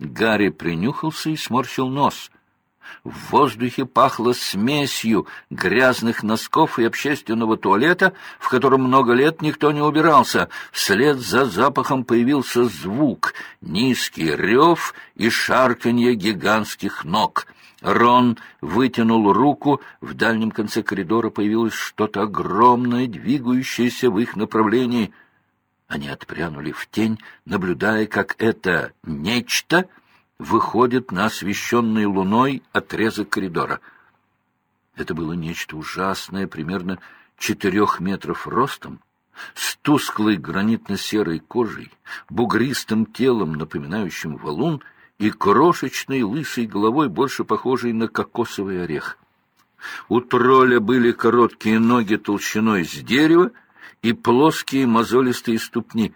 Гарри принюхался и сморщил нос. В воздухе пахло смесью грязных носков и общественного туалета, в котором много лет никто не убирался. Вслед за запахом появился звук, низкий рев и шарканье гигантских ног. Рон вытянул руку, в дальнем конце коридора появилось что-то огромное, двигающееся в их направлении. Они отпрянули в тень, наблюдая, как это «нечто» выходит на освещенный луной отрезок коридора. Это было нечто ужасное, примерно четырех метров ростом, с тусклой гранитно-серой кожей, бугристым телом, напоминающим валун, и крошечной лысой головой, больше похожей на кокосовый орех. У тролля были короткие ноги толщиной с дерева и плоские мозолистые ступни.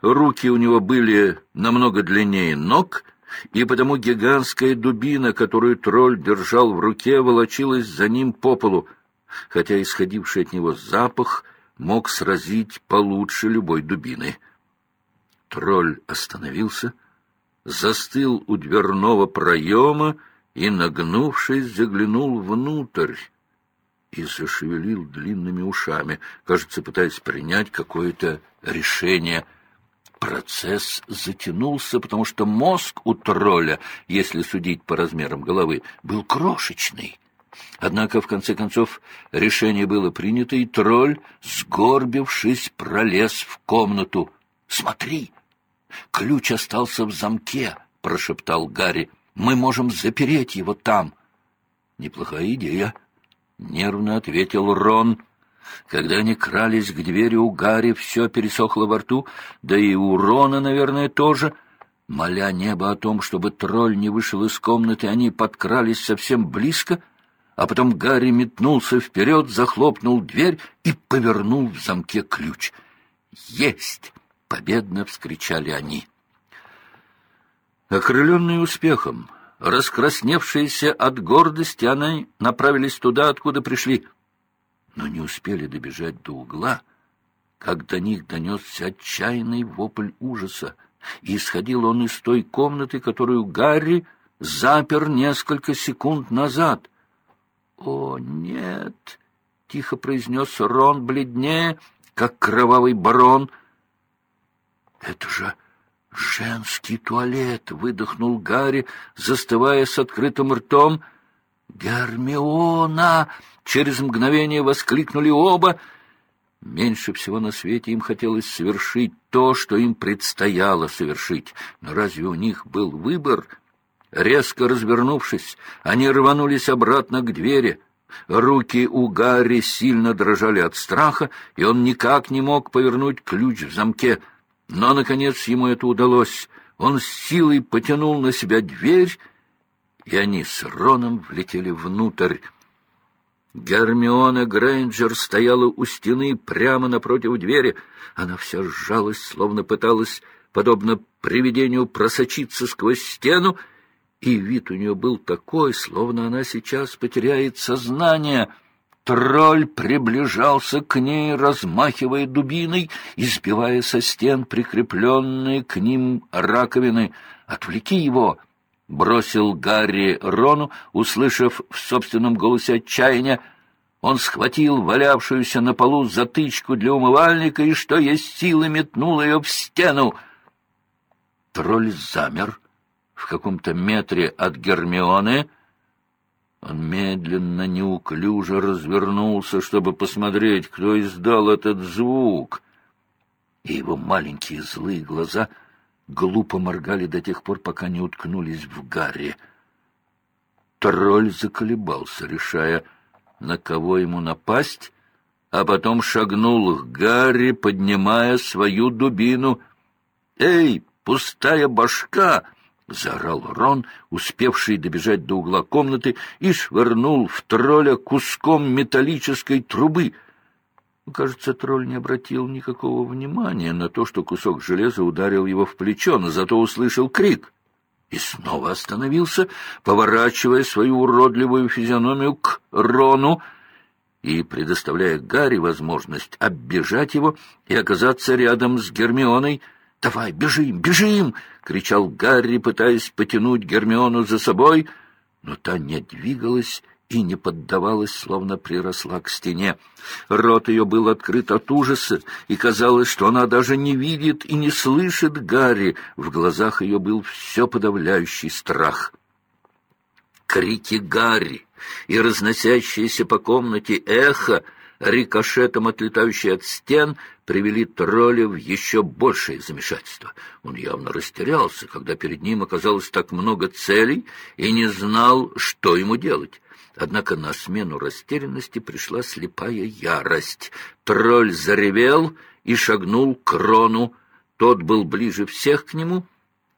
Руки у него были намного длиннее ног, и потому гигантская дубина, которую тролль держал в руке, волочилась за ним по полу, хотя исходивший от него запах мог сразить получше любой дубины. Тролль остановился, застыл у дверного проема и, нагнувшись, заглянул внутрь и зашевелил длинными ушами, кажется, пытаясь принять какое-то решение — Процесс затянулся, потому что мозг у тролля, если судить по размерам головы, был крошечный. Однако, в конце концов, решение было принято, и тролль, сгорбившись, пролез в комнату. «Смотри! Ключ остался в замке!» — прошептал Гарри. «Мы можем запереть его там!» «Неплохая идея!» — нервно ответил Рон. Когда они крались к двери, у Гарри все пересохло во рту, да и у Рона, наверное, тоже. Моля небо о том, чтобы тролль не вышел из комнаты, они подкрались совсем близко, а потом Гарри метнулся вперед, захлопнул дверь и повернул в замке ключ. «Есть!» — победно вскричали они. Окрыленные успехом, раскрасневшиеся от гордости, они направились туда, откуда пришли — но не успели добежать до угла, как до них донесся отчаянный вопль ужаса, и исходил он из той комнаты, которую Гарри запер несколько секунд назад. «О, нет!» — тихо произнес Рон бледнее, как кровавый барон. «Это же женский туалет!» — выдохнул Гарри, застывая с открытым ртом. «Гермиона!» Через мгновение воскликнули оба. Меньше всего на свете им хотелось совершить то, что им предстояло совершить. Но разве у них был выбор? Резко развернувшись, они рванулись обратно к двери. Руки у Гарри сильно дрожали от страха, и он никак не мог повернуть ключ в замке. Но, наконец, ему это удалось. Он с силой потянул на себя дверь, и они с Роном влетели внутрь. Гермиона Грейнджер стояла у стены прямо напротив двери. Она вся сжалась, словно пыталась, подобно привидению, просочиться сквозь стену, и вид у нее был такой, словно она сейчас потеряет сознание. Тролль приближался к ней, размахивая дубиной, избивая со стен прикрепленные к ним раковины. «Отвлеки его!» бросил Гарри Рону, услышав в собственном голосе отчаяния. Он схватил валявшуюся на полу затычку для умывальника и, что есть силы, метнул ее в стену. Тролль замер в каком-то метре от Гермионы. Он медленно, неуклюже развернулся, чтобы посмотреть, кто издал этот звук. И его маленькие злые глаза — глупо моргали до тех пор, пока не уткнулись в Гарри. Тролль заколебался, решая, на кого ему напасть, а потом шагнул к Гарри, поднимая свою дубину. «Эй, пустая башка!» — заорал Рон, успевший добежать до угла комнаты, и швырнул в тролля куском металлической трубы — Кажется, тролль не обратил никакого внимания на то, что кусок железа ударил его в плечо, но зато услышал крик и снова остановился, поворачивая свою уродливую физиономию к Рону и предоставляя Гарри возможность оббежать его и оказаться рядом с Гермионой. «Давай, бежим, бежим!» — кричал Гарри, пытаясь потянуть Гермиону за собой, но та не двигалась и не поддавалась, словно приросла к стене. Рот ее был открыт от ужаса, и казалось, что она даже не видит и не слышит Гарри. В глазах ее был все подавляющий страх. Крики Гарри и разносящееся по комнате эхо — рикошетом отлетающие от стен, привели тролля в еще большее замешательство. Он явно растерялся, когда перед ним оказалось так много целей, и не знал, что ему делать. Однако на смену растерянности пришла слепая ярость. Тролль заревел и шагнул к Рону. Тот был ближе всех к нему,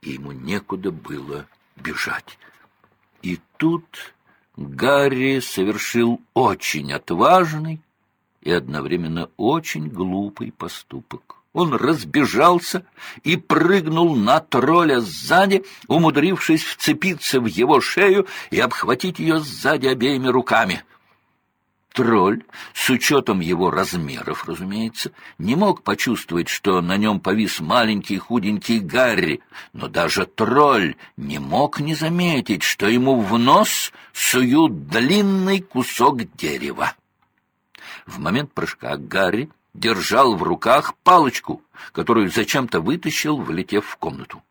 и ему некуда было бежать. И тут Гарри совершил очень отважный и одновременно очень глупый поступок. Он разбежался и прыгнул на тролля сзади, умудрившись вцепиться в его шею и обхватить ее сзади обеими руками. Тролль, с учетом его размеров, разумеется, не мог почувствовать, что на нем повис маленький худенький Гарри, но даже тролль не мог не заметить, что ему в нос суют длинный кусок дерева. В момент прыжка Гарри держал в руках палочку, которую зачем-то вытащил, влетев в комнату.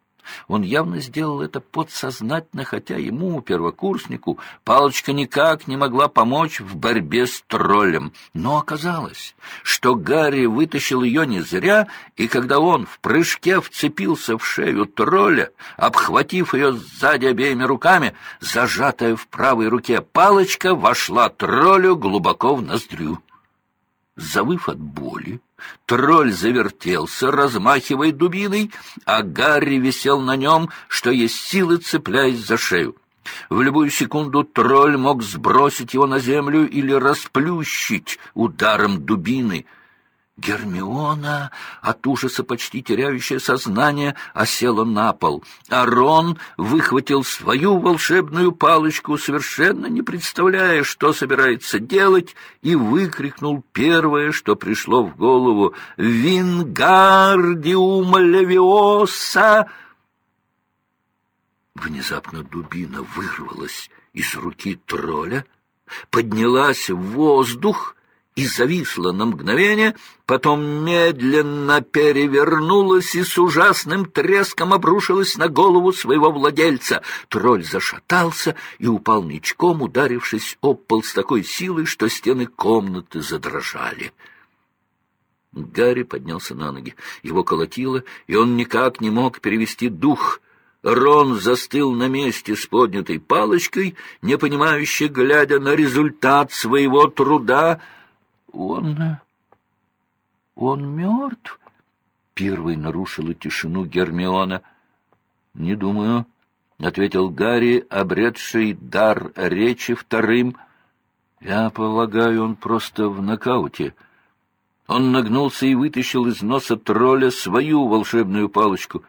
Он явно сделал это подсознательно, хотя ему, первокурснику, палочка никак не могла помочь в борьбе с троллем. Но оказалось, что Гарри вытащил ее не зря, и когда он в прыжке вцепился в шею тролля, обхватив ее сзади обеими руками, зажатая в правой руке палочка вошла троллю глубоко в ноздрю. Завыв от боли, тролль завертелся, размахивая дубиной, а Гарри висел на нем, что есть силы, цепляясь за шею. В любую секунду тролль мог сбросить его на землю или расплющить ударом дубины — Гермиона, от ужаса почти теряющая сознание, осела на пол, а Рон выхватил свою волшебную палочку, совершенно не представляя, что собирается делать, и выкрикнул первое, что пришло в голову «Вингардиум левиоса!» Внезапно дубина вырвалась из руки тролля, поднялась в воздух — и зависла на мгновение, потом медленно перевернулась и с ужасным треском обрушилась на голову своего владельца. Тролль зашатался и упал ничком, ударившись об пол с такой силой, что стены комнаты задрожали. Гарри поднялся на ноги. Его колотило, и он никак не мог перевести дух. Рон застыл на месте с поднятой палочкой, непонимающе глядя на результат своего труда — он... он мертв? Первый нарушила тишину Гермиона. Не думаю, — ответил Гарри, обретший дар речи вторым. Я полагаю, он просто в нокауте. Он нагнулся и вытащил из носа тролля свою волшебную палочку.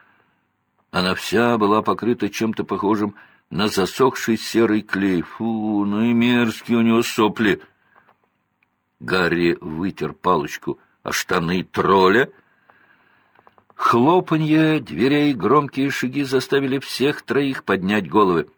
Она вся была покрыта чем-то похожим на засохший серый клей. Фу, ну и мерзкие у него сопли! — Гарри вытер палочку о штаны тролля. Хлопанье дверей, громкие шаги заставили всех троих поднять головы.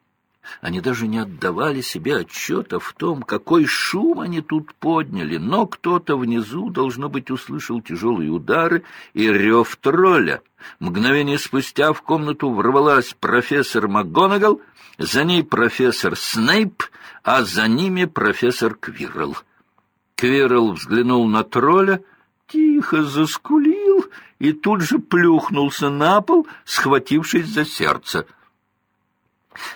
Они даже не отдавали себе отчета в том, какой шум они тут подняли, но кто-то внизу, должно быть, услышал тяжелые удары и рев тролля. Мгновение спустя в комнату ворвалась профессор МакГонагал, за ней профессор Снейп, а за ними профессор Квиррелл. Квирл взглянул на тролля, тихо заскулил и тут же плюхнулся на пол, схватившись за сердце.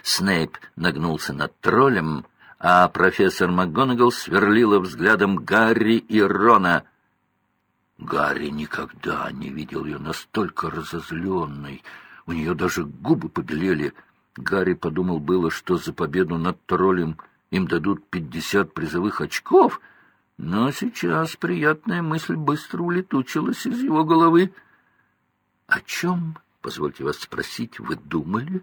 Снейп нагнулся над троллем, а профессор МакГонагал сверлила взглядом Гарри и Рона. Гарри никогда не видел ее настолько разозленной. У нее даже губы побелели. Гарри подумал было, что за победу над троллем им дадут пятьдесят призовых очков — но сейчас приятная мысль быстро улетучилась из его головы. — О чем, позвольте вас спросить, вы думали?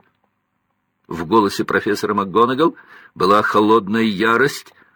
В голосе профессора МакГонагал была холодная ярость —